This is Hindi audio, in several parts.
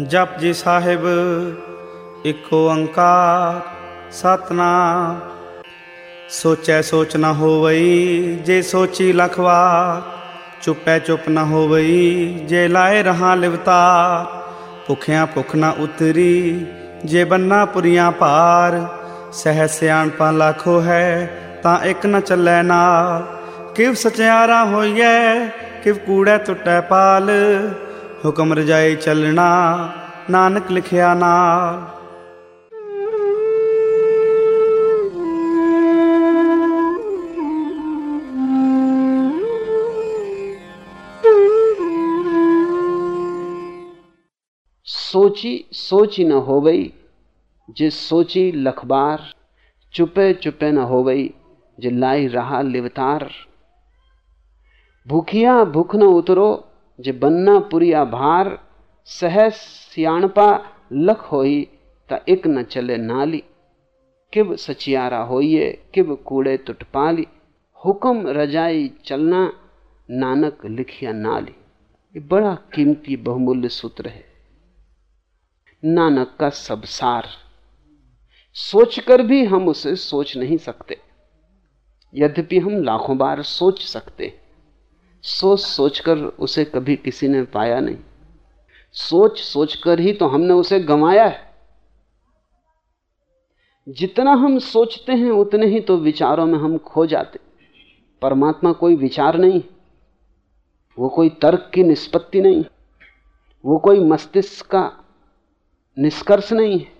ਜਪ ਜੀ ਸਾਹਿਬ, ਇਕ ਓੰਕਾਰ ਸਤਨਾਮ। ਸੋਚੈ ਸੋਚ ਨਾ ਹੋਵਈ, ਜੇ ਸੋਚੀ ਲਖਵਾ ਚੁੱਪੈ ਚੁੱਪ ਨਾ ਹੋਵਈ, ਜੇ ਲਾਏ ਰਹਾ ਲਿਵਤਾ ਭੁਖਿਆਂ ਭੁਖ ਨਾ ਉਤਰੀ, ਜੇ ਬੰਨਾ ਪੁਰੀਆਂ ਭਾਰ ਸਹਿ ਸਿਆਣਪਾ ਲੱਖੋ ਹੈ, ਤਾਂ ਇੱਕ ਨਾ ਚੱਲੈ ਨਾਲ। ਕਿਵ ਸਚਿਆਰਾ ਹੋਈਐ, ਕਿਵ ਕੂੜੈ ਟੁੱਟੈ ਪਾਲ। ਹੁਕਮ ਰਜਾਈ ਚੱਲਣਾ ਨਾਨਕ ਲਿਖਿਆ ਨਾਲ सोची सोची न होवई जे सोची लखबार चुपे चुपे न होवई जे लाई रहा लिवतार भूखिया भूख न उतरो जे बन्ना पुरिया भार सहस सियाणपा लख होई ता एक न चले नाली किब सचियारा होइए किब कूड़े तुटपाली हुक्म रजाई चलना नानक लिखिया नाली ये बड़ा कीमती बहुमूल्य सूत्र है नानक का सबसार सोचकर भी हम उसे सोच नहीं सकते यद्यपि हम लाखों बार सोच सकते सोच सोचकर उसे कभी किसी ने पाया नहीं। सोच सोचकर ही तो हमने उसे गंवाया है। जितना हम सोचते हैं, उतने ही तो विचारों में हम खो जाते परमात्मा कोई विचार नहीं, वो कोई तर्क की निष्पत्ति नहीं, वो कोई मस्तिष्क का निष्कर्ष नहीं है।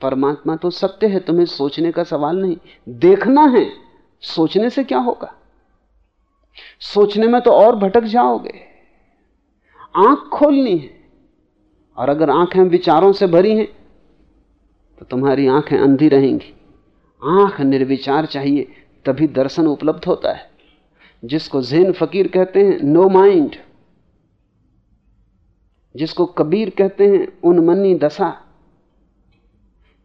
परमात्मा तो सत्य है, तुम्हें सोचने का सवाल नहीं। देखना है, सोचने से क्या होगा? सोचने में तो और भटक जाओगे। आँख खोलनी है, और अगर आँखें विचारों से भरी हैं तो तुम्हारी आँखें अंधी रहेंगी। आँख निर्विचार चाहिए, तभी दर्शन उपलब्ध होता है। जिसको जैन फकीर कहते हैं, नो माइंड। जिसको कबीर कहते हैं, उन्मनी दशा।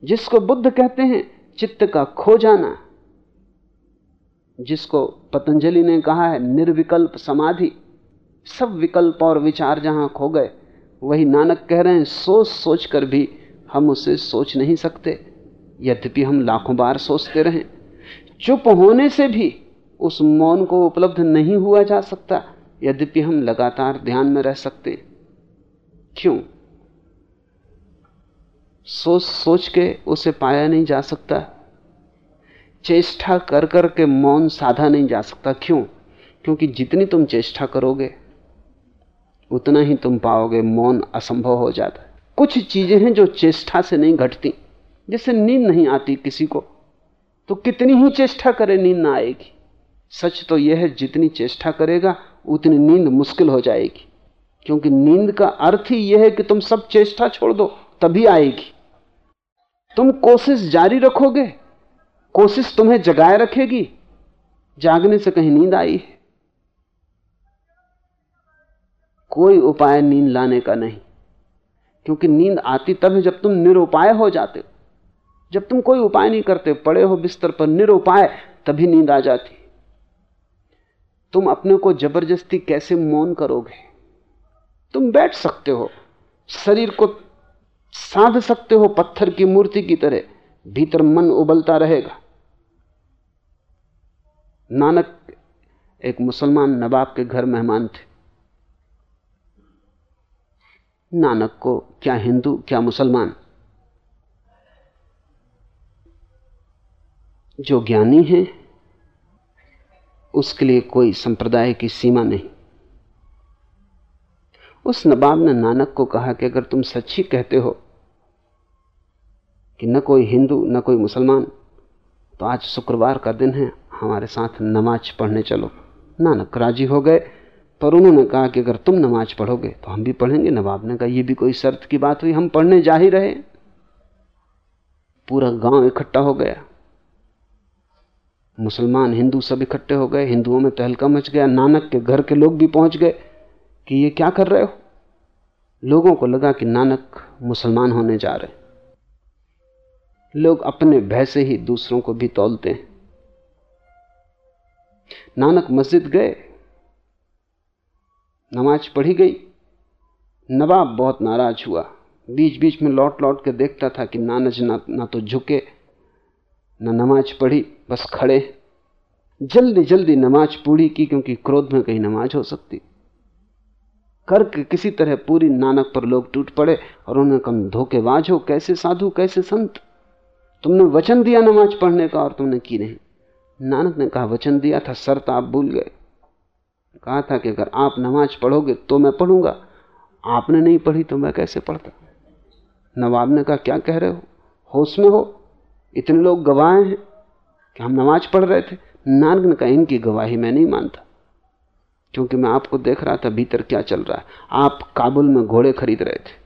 जिसको बुद्ध कहते हैं, चित्त का खो जाना। जिसको पतंजलि ने कहा है, निर्विकल्प समाधि। सब विकल्प और विचार जहाँ खो गए, वही नानक कह रहे हैं, सोच सोच कर भी हम उसे सोच नहीं सकते। यद्यपि हम लाखों बार सोचते रहें। चुप होने से भी उस मौन को उपलब्ध नहीं हुआ जा सकता, यद्यपि हम लगातार ध्यान में रह सकते। क्यों? सोच सोच के उसे पाया नहीं जा सकता। चेष्टा कर कर के मौन साधा नहीं जा सकता। क्यों? क्योंकि जितनी तुम चेष्टा करोगे, उतना ही तुम पाओगे मौन असंभव हो जाता। है कुछ चीज़ें हैं जो चेष्टा से नहीं घटती। जैसे नींद नहीं आती किसी को तो कितनी ही चेष्टा करे नींद ना आएगी। सच तो यह है, जितनी चेष्टा करेगा, उतनी नींद मुश्किल हो जाएगी। क्योंकि नींद का अर्थ ही यह है कि तुम सब चेष्टा छोड़ दो, तभी आएगी। तुम कोशिश जारी रखोगे कोशिश तुम्हें जगाए रखेगी। जागने से कहीं नींद आई है। कोई उपाय नींद लाने का नहीं, क्योंकि नींद आती तब है जब तुम निरुपाय हो जाते हो। जब तुम कोई उपाय नहीं करते, पड़े हो बिस्तर पर निरुपाय, तभी नींद आ जाती। तुम अपने को ज़बरदस्ती कैसे मौन करोगे? तुम बैठ सकते हो, शरीर को साध सकते हो पत्थर की मूर्ति की तरह। भीतर मन उबलता रहेगा। नानक एक मुसलमान नवाब के घर मेहमान थे। नानक को क्या हिंदू, क्या मुसलमान? जो ज्ञानी है, उसके लिए कोई संप्रदाय की सीमा नहीं। उस नवाब ने नानक को कहा कि अगर तुम सच्ची कहते हो कि न कोई हिंदू, न कोई मुसलमान तो आज शुक्रवार का दिन है, हमारे साथ नमाज़ पढ़ने चलो। नानक राज़ी हो गए, पर उन्होंने कहा कि अगर तुम नमाज़ पढ़ोगे तो हम भी पढ़ेंगे। नवाब ने कहा यह भी कोई शर्त की बात हुई, हम पढ़ने जा ही रहे पूरा गाँव इकट्ठा हो गया। मुसलमान, हिंदू सब इकट्ठे हो गए। हिंदुओं में तहलका मच गया। नानक के घर के लोग भी पहुँच गए कि ये क्या कर रहे हो? लोगों को लगा कि नानक मुसलमान होने जा रहे लोग अपने भय से ही दूसरों को भी तोलते हैं। नानक मस्जिद गए नमाज़ पढ़ी गई नवाब बहुत नाराज़ हुआ। बीच बीच में लौट लौट के देखता था कि नानज ना, ना तो झुके ना नमाज़ पढ़ी बस खड़े जल्दी जल्दी नमाज़ पूरी की क्योंकि क्रोध में कहीं नमाज़ हो सकती। करके किसी तरह पूरी नानक पर लोग टूट पड़े और उन्हें कम धोखेबाज हो कैसे साधु कैसे संत? तुमने वचन दिया नमाज़ पढ़ने का और तुमने की नहीं। नानक ने कहा, वचन दिया था शर्त आप भूल गए। कहा था कि अगर आप नमाज़ पढ़ोगे तो मैं पढ़ूँगा। आपने नहीं पढ़ी तो मैं कैसे पढ़ता? नवाब ने कहा, क्या कह रहे हो? होश में हो? इतने लोग गवाहे हैं कि हम नमाज़ पढ़ रहे थे? नानक ने कहा, इनकी गवाही मैं नहीं मानता, क्योंकि मैं आपको देख रहा था, भीतर क्या चल रहा है। आप काबुल में घोड़े खरीद रहे थे।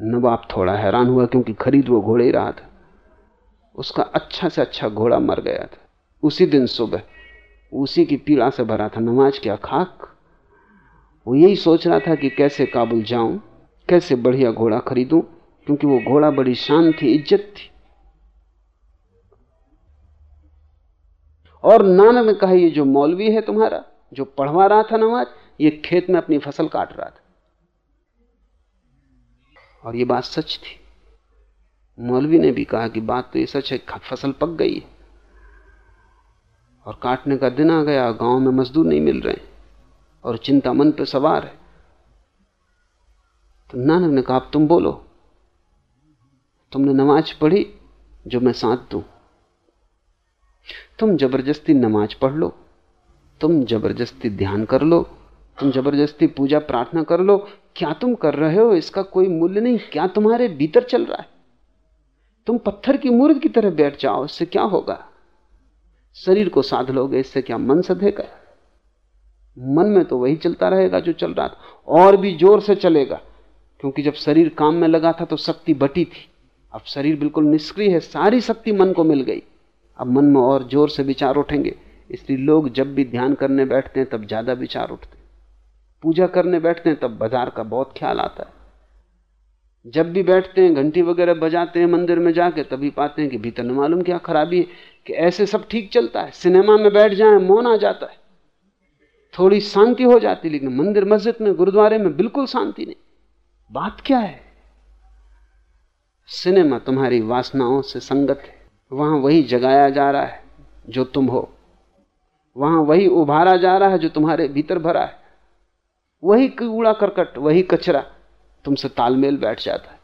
नवाब थोड़ा हैरान हुआ क्योंकि खरीद वो घोड़े ही रहा था। उसका अच्छा से अच्छा घोड़ा मर गया था। उसी दिन सुबह, उसी की पीड़ा से भरा था नमाज़ क्या खाक वो यही सोच रहा था कि कैसे काबुल जाऊँ, कैसे बढ़िया घोड़ा खरीदूं, क्योंकि वो घोड़ा बड़ी शान थी, इज़्ज़त थी। और नानक ने कहा, ये जो मौलवी है तुम्हारा, जो पढ़वा रहा था नमाज़, ये खेत में अपनी फ़सल काट रहा था। और ये बात सच थी। मौलवी ने भी कहा कि बात तो ये सच है फ़सल पक गई है और काटने का दिन आ गया गाँव में मजदूर नहीं मिल रहे और चिंता मन पे सवार है। तो नानक ने कहा तुम बोलो, तुमने नमाज़ पढ़ी जो मैं साथ दूँ। तुम ज़बरदस्ती नमाज़ पढ़ लो, तुम ज़बरदस्ती ध्यान कर लो तुम ज़बरदस्ती पूजा प्रार्थना कर लो, क्या तुम कर रहे हो? इसका कोई मूल्य नहीं। क्या तुम्हारे भीतर चल रहा है? तुम पत्थर की मूर्त की तरह बैठ जाओ, इससे क्या होगा? शरीर को साध लोगे, इससे क्या मन सधेगा? मन में तो वही चलता रहेगा जो चल रहा था, और भी ज़ोर से चलेगा। क्योंकि जब शरीर काम में लगा था तो शक्ति बटी थी। अब शरीर बिल्कुल निष्क्रिय है, सारी शक्ति मन को मिल गई। अब मन में और ज़ोर से विचार उठेंगे। इसलिए लोग जब भी ध्यान करने बैठते हैं, तब ज़्यादा विचार उठते पूजा करने बैठते हैं, तब बाज़ार का बहुत ख्याल आता है। जब भी बैठते हैं, घंटी वगैरह बजाते हैं मंदिर में जाके, तभी पाते हैं कि भीतर न मालूम क्या खराबी है, कि ऐसे सब ठीक चलता है। सिनेमा में बैठ जाए, मौन आ जाता है। थोड़ी शांति हो जाती, लेकिन मंदिर मस्जिद में, गुरुद्वारे में बिल्कुल शांति नहीं। बात क्या है? सिनेमा तुम्हारी वासनाओं से संगत है। वहाँ वही जगाया जा रहा है जो तुम हो। वहाँ वही उभारा जा रहा है जो तुम्हारे भीतर भरा है। वही कूड़ा करकट, वही कचरा तुमसे तालमेल बैठ जाता है।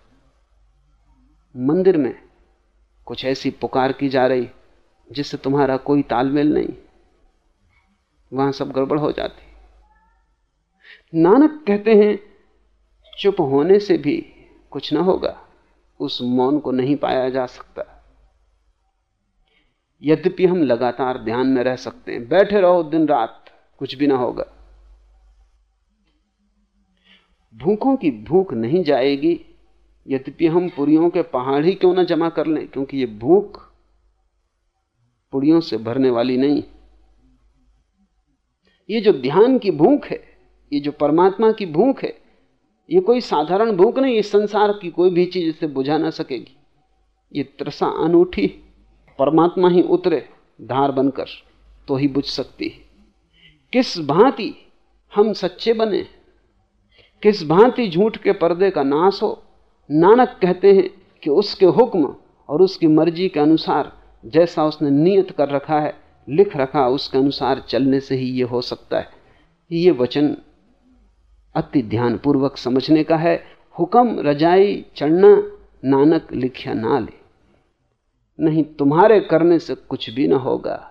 मंदिर में कुछ ऐसी पुकार की जा रही जिससे तुम्हारा कोई तालमेल नहीं। वहाँ सब गड़बड़ हो जाती। नानक कहते हैं, चुप होने से भी कुछ ना होगा, उस मौन को नहीं पाया जा सकता। यद्यपि हम लगातार ध्यान में रह सकते हैं, बैठे रहो दिन रात, कुछ भी ना होगा। भूखों की भूख नहीं जाएगी, यद्यपि हम पुरियों के पहाड़ ही क्यों ना जमा कर लें? क्योंकि ये भूख पुड़ियों से भरने वाली नहीं। ये जो ध्यान की भूख है, ये जो परमात्मा की भूख है, ये कोई साधारण भूख नहीं, इस संसार की कोई भी चीज़ इसे बुझा ना सकेगी। ये त्रसा अनूठी, परमात्मा ही उतरे, धार बनकर तो ही बुझ सकती है। किस भांति हम सच्चे बने? किस भांति झूठ के पर्दे का नाश हो? नानक कहते हैं कि उसके हुक्म और उसकी मर्ज़ी के अनुसार जैसा उसने नियत कर रखा है, लिख रखा उसके अनुसार चलने से ही ये हो सकता है। ये वचन अति ध्यानपूर्वक समझने का है। हुक्म, रजाई, चढ़ना, नानक लिखा ना ले। नहीं, तुम्हारे करने से कुछ भी ना होगा।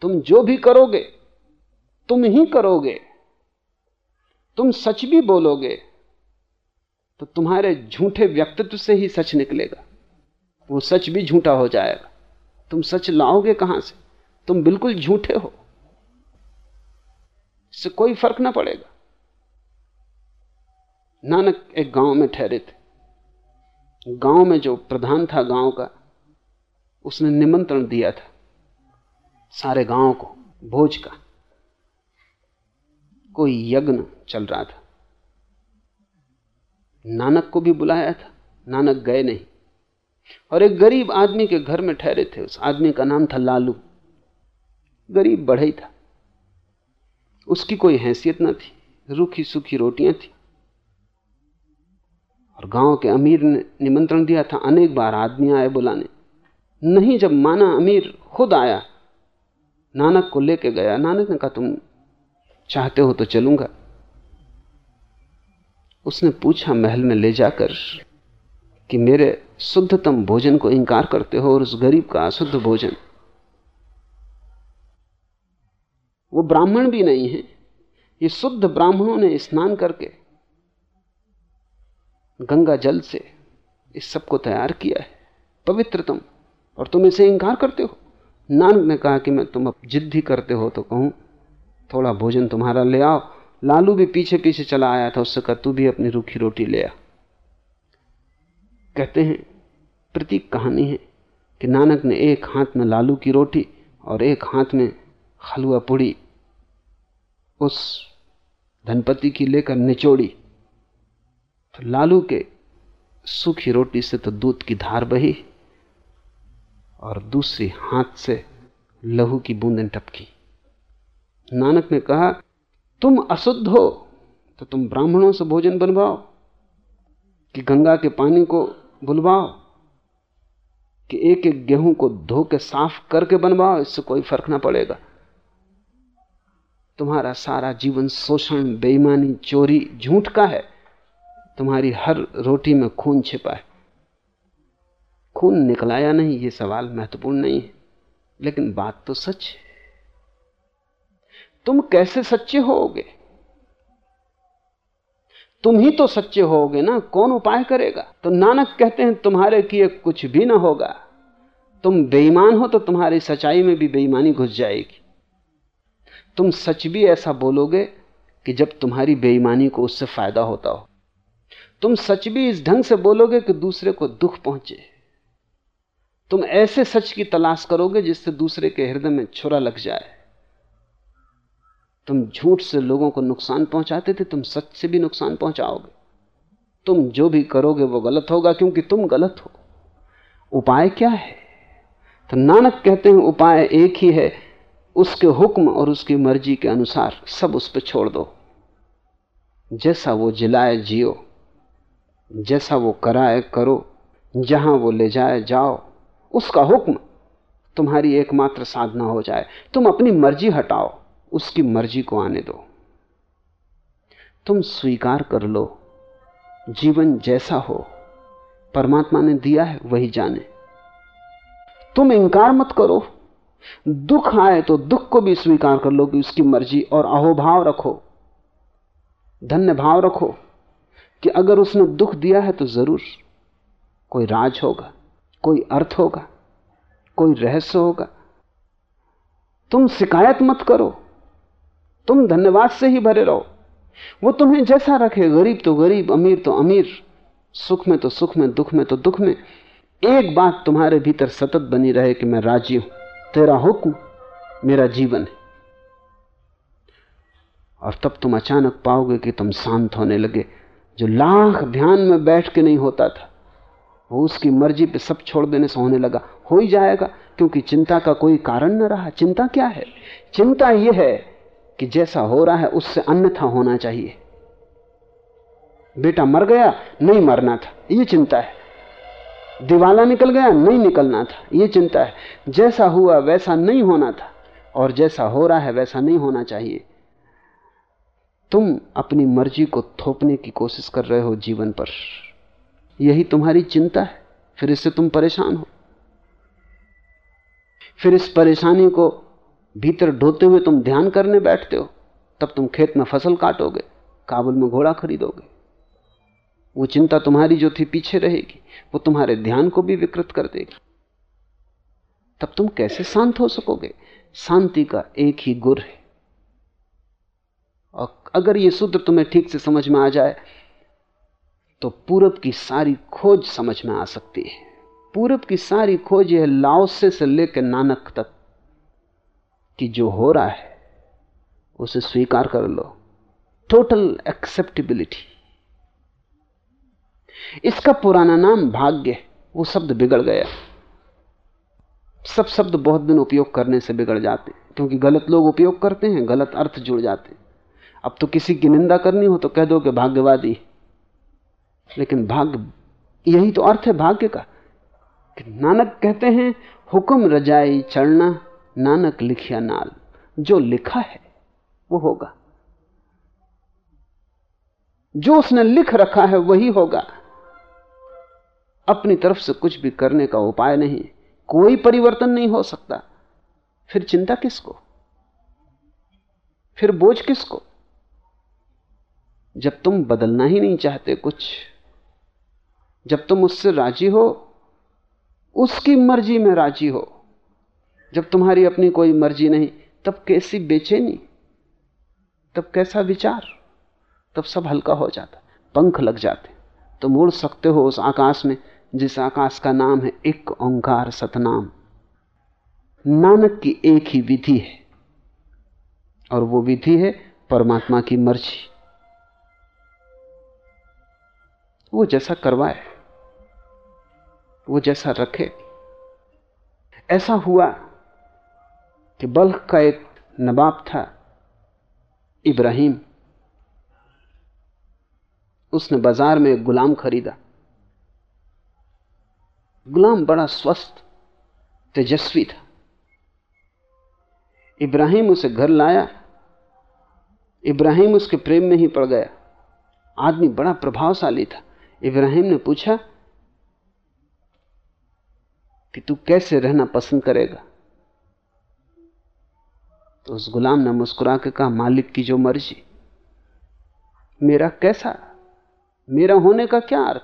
तुम जो भी करोगे, तुम ही करोगे। तुम सच भी बोलोगे तो तुम्हारे झूठे व्यक्तित्व से ही सच निकलेगा। वो सच भी झूठा हो जाएगा। तुम सच लाओगे कहाँ से? तुम बिल्कुल झूठे हो। इससे कोई फ़र्क ना पड़ेगा। नानक एक गाँव में ठहरे थे। गाँव में जो प्रधान था गाँव का, उसने निमंत्रण दिया था सारे गाँव को, भोज का। कोई यज्ञ चल रहा था। नानक को भी बुलाया था, नानक गए नहीं। और एक गरीब आदमी के घर में ठहरे थे, उस आदमी का नाम था लालू। गरीब बढ़ई था। उसकी कोई हैसियत ना थी, रूखी सूखी रोटियाँ थी। और गाँव के अमीर ने निमंत्रण दिया था, अनेक बार आदमी आए बुलाने। नहीं जब माना अमीर खुद आया, नानक को लेके गया, नानक ने कहा, तुम चाहते हो तो चलूँगा। उसने पूछा महल में ले जाकर कि मेरे शुद्धतम भोजन को इंकार करते हो और उस गरीब का अशुद्ध भोजन। वो ब्राह्मण भी नहीं है। ये शुद्ध ब्राह्मणों ने स्नान करके गंगा जल से इस सबको तैयार किया है। पवित्रतम, और तुम इसे इंकार करते हो? नानक ने कहा कि मैं तुम अब जिद्दी करते हो तो कहूँ थोड़ा भोजन तुम्हारा ले आओ। लालू भी पीछे पीछे चला आया था, उससे कहा, तू भी अपनी रूखी रोटी ले आ। कहते हैं, प्रतीक कहानी है कि नानक ने एक हाथ में लालू की रोटी और एक हाथ में हलवा पुड़ी, उस धनपति की लेकर निचोड़ी। तो लालू के सूखी रोटी से तो दूध की धार बही और दूसरी हाथ से लहू की बूंदें टपकी। नानक ने कहा, तुम अशुद्ध हो तो तुम ब्राह्मणों से भोजन बनवाओ, कि गंगा के पानी को बुलवाओ, कि एक एक गेहूँ को धो के साफ़ करके बनवाओ, इससे कोई फ़र्क ना पड़ेगा। तुम्हारा सारा जीवन शोषण, बेईमानी, चोरी, झूठ का है। तुम्हारी हर रोटी में खून छिपा है। खून निकलाया नहीं, ये सवाल महत्वपूर्ण नहीं है। लेकिन बात तो सच है। तुम कैसे सच्चे होगे तुम ही तो सच्चे होगे ना, कौन उपाय करेगा? तो नानक कहते हैं, तुम्हारे किए कुछ भी ना होगा। तुम बेईमान हो तो तुम्हारी सच्चाई में भी बेईमानी घुस जाएगी। तुम सच भी ऐसा बोलोगे कि जब तुम्हारी बेईमानी को उससे फ़ायदा होता हो। तुम सच भी इस ढंग से बोलोगे कि दूसरे को दुख पहुँचे। तुम ऐसे सच की तलाश करोगे जिससे दूसरे के हृदय में छुरा लग जाए। तुम झूठ से लोगों को नुकसान पहुंचाते थे, तुम सच से भी नुकसान पहुंचाओगे। तुम जो भी करोगे, वो गलत होगा, क्योंकि तुम गलत हो। उपाय क्या है? तो नानक कहते हैं, उपाय एक ही है, उसके हुक्म और उसकी मर्ज़ी के अनुसार सब उस पर छोड़ दो। जैसा वो जिलाए, जियो। जैसा वो कराए, करो। जहाँ वो ले जाए, जाओ। उसका हुक्म, तुम्हारी एकमात्र साधना हो जाए। तुम अपनी मर्ज़ी हटाओ। उसकी मर्ज़ी को आने दो। तुम स्वीकार कर लो, जीवन जैसा हो, परमात्मा ने दिया है, वही जाने। तुम इंकार मत करो। दुख आए तो दुख को भी स्वीकार कर लो कि उसकी मर्ज़ी, और अहोभाव रखो। धन्य भाव रखो कि अगर उसने दुख दिया है तो ज़रूर। कोई राज होगा, कोई अर्थ होगा, कोई रहस्य होगा। तुम शिकायत मत करो। तुम धन्यवाद से ही भरे रहो। वो तुम्हें जैसा रखे, गरीब तो गरीब, अमीर तो अमीर, सुख में तो सुख में, दुख में तो दुख में। एक बात तुम्हारे भीतर सतत बनी रहे कि मैं राज़ी हूँ। तेरा हुक्म मेरा जीवन है। और तब तुम अचानक पाओगे कि तुम शांत होने लगे, जो लाख ध्यान में बैठ के नहीं होता था। वो उसकी मर्ज़ी पे सब छोड़ देने से होने लगा। हो ही जाएगा, क्योंकि चिंता का कोई कारण न रहा। चिंता क्या है? चिंता यह है कि जैसा हो रहा है उससे अन्यथा होना चाहिए। बेटा मर गया, नहीं मरना था यह चिंता है। दिवाला निकल गया, नहीं निकलना था यह चिंता है। जैसा हुआ वैसा नहीं होना था, और जैसा हो रहा है वैसा नहीं होना चाहिए। तुम अपनी मर्ज़ी को थोपने की कोशिश कर रहे हो जीवन पर। यही तुम्हारी चिंता है, फिर इससे तुम परेशान हो। फिर इस परेशानी को भीतर ढोते हुए तुम ध्यान करने बैठते हो, तब तुम खेत में फ़सल काटोगे, काबुल में घोड़ा खरीदोगे। वो चिंता तुम्हारी जो थी पीछे रहेगी, वो तुम्हारे ध्यान को भी विकृत कर देगी। तब तुम कैसे शांत हो सकोगे? शांति का एक ही गुर है। और अगर ये सूत्र तुम्हें ठीक से समझ में आ जाए तो पूरब की सारी खोज समझ में आ सकती है। पूरब की सारी खोज यह लाओसे से लेकर नानक तक कि जो हो रहा है, उसे स्वीकार कर लो। टोटल एक्सेप्टेबिलिटी इसका पुराना नाम भाग्य, वो शब्द बिगड़ गया। सब शब्द बहुत दिन उपयोग करने से बिगड़ जाते क्योंकि गलत लोग उपयोग करते हैं, गलत अर्थ जुड़ जाते अब तो किसी की निंदा करनी हो तो कह दो कि भाग्यवादी लेकिन भाग्य, यही तो अर्थ है भाग्य का, कि नानक कहते हैं, हुक्म रजाई चढ़ना। नानक लिखिया नाल, जो लिखा है, वो होगा। जो उसने लिख रखा है, वही होगा। अपनी तरफ़ से कुछ भी करने का उपाय नहीं, कोई परिवर्तन नहीं हो सकता। फिर चिंता किसको? फिर बोझ किसको? जब तुम बदलना ही नहीं चाहते कुछ, जब तुम उससे राज़ी हो, उसकी मर्ज़ी में राज़ी हो जब तुम्हारी अपनी कोई मर्ज़ी नहीं, तब कैसी बेचैनी? तब कैसा विचार? तब सब हल्का हो जाता, पंख लग जाते। तुम उड़ सकते हो उस आकाश में, जिस आकाश का नाम है एक ओंकार सतनाम। नानक की एक ही विधि है, और वो विधि है परमात्मा की मर्ज़ी। वो जैसा करवाए, वो जैसा रखे। ऐसा हुआ कि बल्ख का एक नवाब था, इब्राहिम। उसने बाज़ार में एक गुलाम खरीदा। गुलाम बड़ा स्वस्थ, तेजस्वी था। इब्राहिम उसे घर लाया। इब्राहिम उसके प्रेम में ही पड़ गया। आदमी बड़ा प्रभावशाली था। इब्राहिम ने पूछा कि तू कैसे रहना पसंद करेगा? तो उस गुलाम ने मुस्कुरा के कहा, मालिक की जो मर्ज़ी। मेरा कैसा? मेरा होने का क्या अर्थ?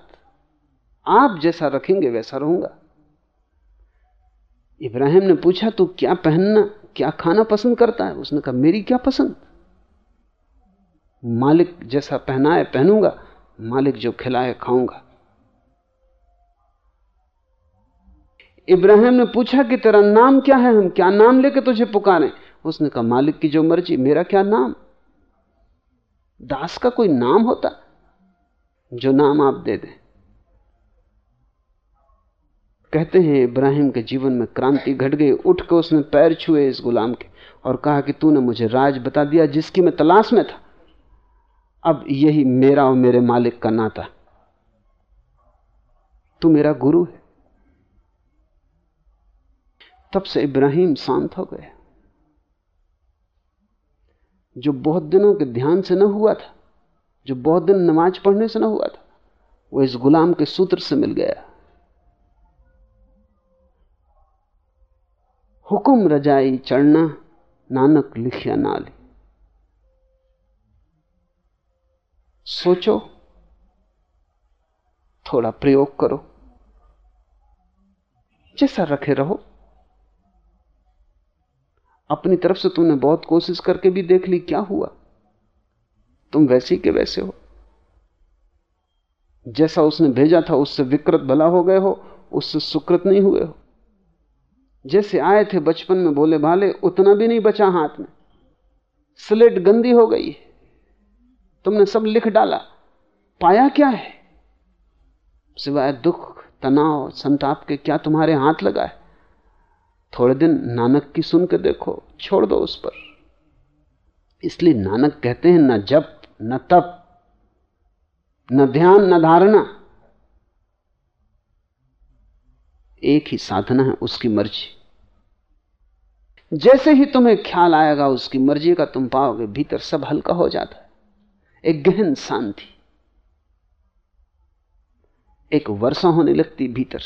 आप जैसा रखेंगे वैसा रहूँगा। इब्राहिम ने पूछा, तू क्या पहनना, क्या खाना पसंद करता है? उसने कहा, मेरी क्या पसंद? मालिक जैसा पहनाए, पहनूँगा, मालिक जो खिलाए, खाऊँगा। इब्राहिम ने पूछा, कि तेरा नाम क्या है? हम क्या नाम लेके तुझे पुकारें? उसने कहा, मालिक की जो मर्ज़ी, मेरा क्या नाम? दास का कोई नाम होता? जो नाम आप दे दें। कहते हैं, इब्राहिम के जीवन में क्रांति घट गई। उठ के उसने पैर छुए इस गुलाम के और कहा कि तूने मुझे राज बता दिया जिसकी मैं तलाश में था। अब यही मेरा और मेरे मालिक का नाता। तू मेरा गुरु है। तब से इब्राहिम शांत हो गए जो बहुत दिनों के ध्यान से न हुआ था, जो बहुत दिन नमाज़ पढ़ने से न हुआ था, वो इस गुलाम के सूत्र से मिल गया। हुक्म रजाई चढ़ना, नानक लिखिया नाली। सोचो, थोड़ा प्रयोग करो। जैसा रखे रहो। अपनी तरफ़ से तुमने बहुत कोशिश करके भी देख ली, क्या हुआ? तुम वैसे के वैसे हो। जैसा उसने भेजा था, उससे विकृत भला हो गए हो, उससे सुकृत नहीं हुए हो। जैसे आए थे बचपन में बोले भाले उतना भी नहीं बचा हाथ में। स्लेट गंदी हो गई तुमने सब लिख डाला। पाया क्या है? सिवाय दुख, तनाव, संताप के क्या तुम्हारे हाथ लगा है थोड़े दिन नानक की सुन के देखो, छोड़ दो उस पर। इसलिए नानक कहते हैं, न जप, न तप, न ध्यान, न धारणा। एक ही साधना है उसकी मर्ज़ी। जैसे ही तुम्हें ख्याल आएगा उसकी मर्ज़ी का तुम पाओगे, भीतर सब हल्का हो जाता है। एक गहन शांति। एक वर्षा होने लगती भीतर।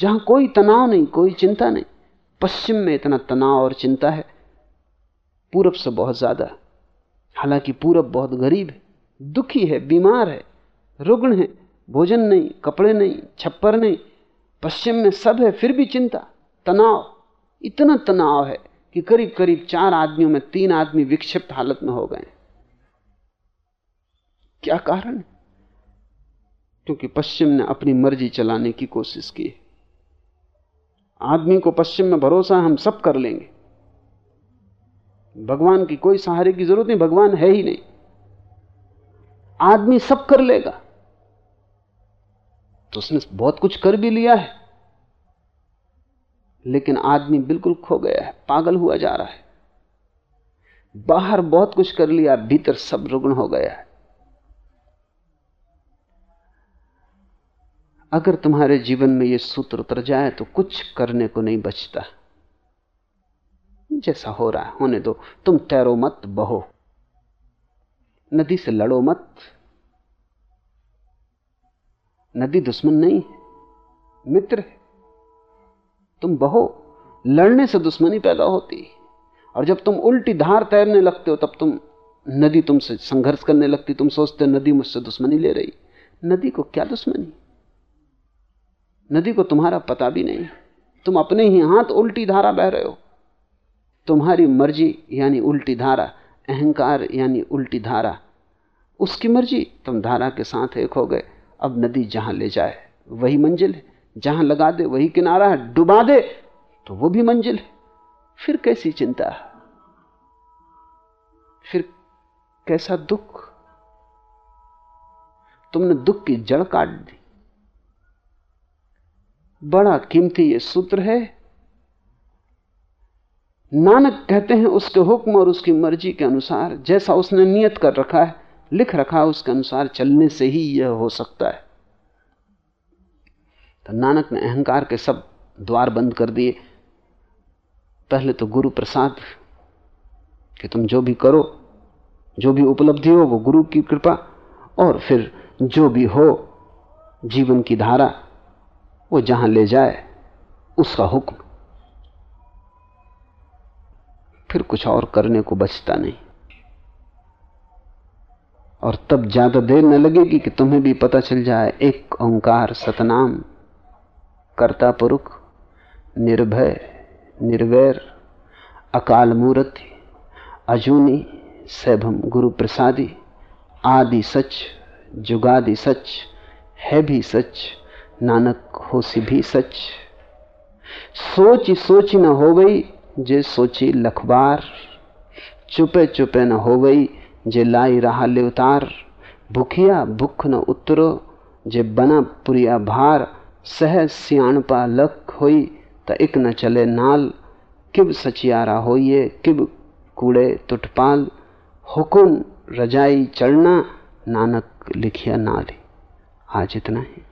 जहाँ कोई तनाव नहीं, कोई चिंता नहीं। पश्चिम में इतना तनाव और चिंता है। पूरब से बहुत ज़्यादा। हालाँकि पूरब बहुत गरीब है, दुखी है, बीमार है, रुग्ण है, भोजन नहीं, कपड़े नहीं, छप्पर नहीं। पश्चिम में सब है, फिर भी चिंता, तनाव। इतना तनाव है कि करीब करीब चार आदमियों में तीन आदमी विक्षिप्त हालत में हो गए क्या कारण क्योंकि पश्चिम ने अपनी मर्ज़ी चलाने की कोशिश की आदमी को पश्चिम में भरोसा हम सब कर लेंगे। भगवान की कोई सहारे की ज़रूरत नहीं, भगवान है ही नहीं। आदमी सब कर लेगा। तो उसने बहुत कुछ कर भी लिया है, लेकिन आदमी बिल्कुल खो गया है, पागल हुआ जा रहा है। बाहर बहुत कुछ कर लिया, भीतर सब रुग्ण हो गया है। अगर तुम्हारे जीवन में यह सूत्र उतर जाए तो कुछ करने को नहीं बचता। जैसा हो रहा है, होने दो। तुम तैरो मत, बहो। नदी से लड़ो मत। नदी दुश्मन नहीं, मित्र है। तुम बहो। लड़ने से दुश्मनी पैदा होती। और जब तुम उल्टी धार तैरने लगते हो, तब तुम नदी तुमसे संघर्ष करने लगती। तुम सोचते नदी मुझसे दुश्मनी ले रही। नदी को क्या दुश्मनी? नदी को तुम्हारा पता भी नहीं। तुम अपने ही हाथ उल्टी धारा बह रहे हो। तुम्हारी मर्ज़ी यानी उल्टी धारा, अहंकार यानी उल्टी धारा। उसकी मर्ज़ी तुम धारा के साथ एक हो गए। अब नदी जहाँ ले जाए, वही मंजिल है। जहाँ लगा दे, वही किनारा है। डुबा दे तो वो भी मंजिल है। फिर कैसी चिंता? फिर कैसा दुख? तुमने दुख की जड़ काट दी। बड़ा कीमती ये सूत्र है। नानक कहते हैं उसके हुक्म और उसकी मर्ज़ी के अनुसार, जैसा उसने नियत कर रखा है, लिख रखा है, उसके अनुसार चलने से ही यह हो सकता है। तो नानक ने अहंकार के सब द्वार बंद कर दिए। पहले तो गुरु प्रसाद कि तुम जो भी करो, जो भी उपलब्धि हो, वो गुरु की कृपा, और फिर जो भी हो, जीवन की धारा वो जहाँ ले जाए, उसका हुक्म। फिर कुछ और करने को बचता नहीं। और तब ज़्यादा देर न लगेगी कि तुम्हें भी पता चल जाए, एक ओंकार सतनाम कर्ता पुरुख निर्भय, निर्वैर, अकाल मूर्ति, अजूनी सैभम गुरु प्रसादी आदि सच, जुगादि सच, है भी सच नानक होसी भी सच। सोच सोच न हो गई जे सोची लखबार। चुपे चुपे न हो गई जे लाई रहा ले उतार भूखिया भूख न उतरो जे बना पुरिया भार। सहज सियाणपा लख होई त इक न चले नाल। किब सचियारा होइए किब कूड़े तुटपाल। हुकुन रजाई चढ़ना, नानक लिखिया नाली। आज इतना ही।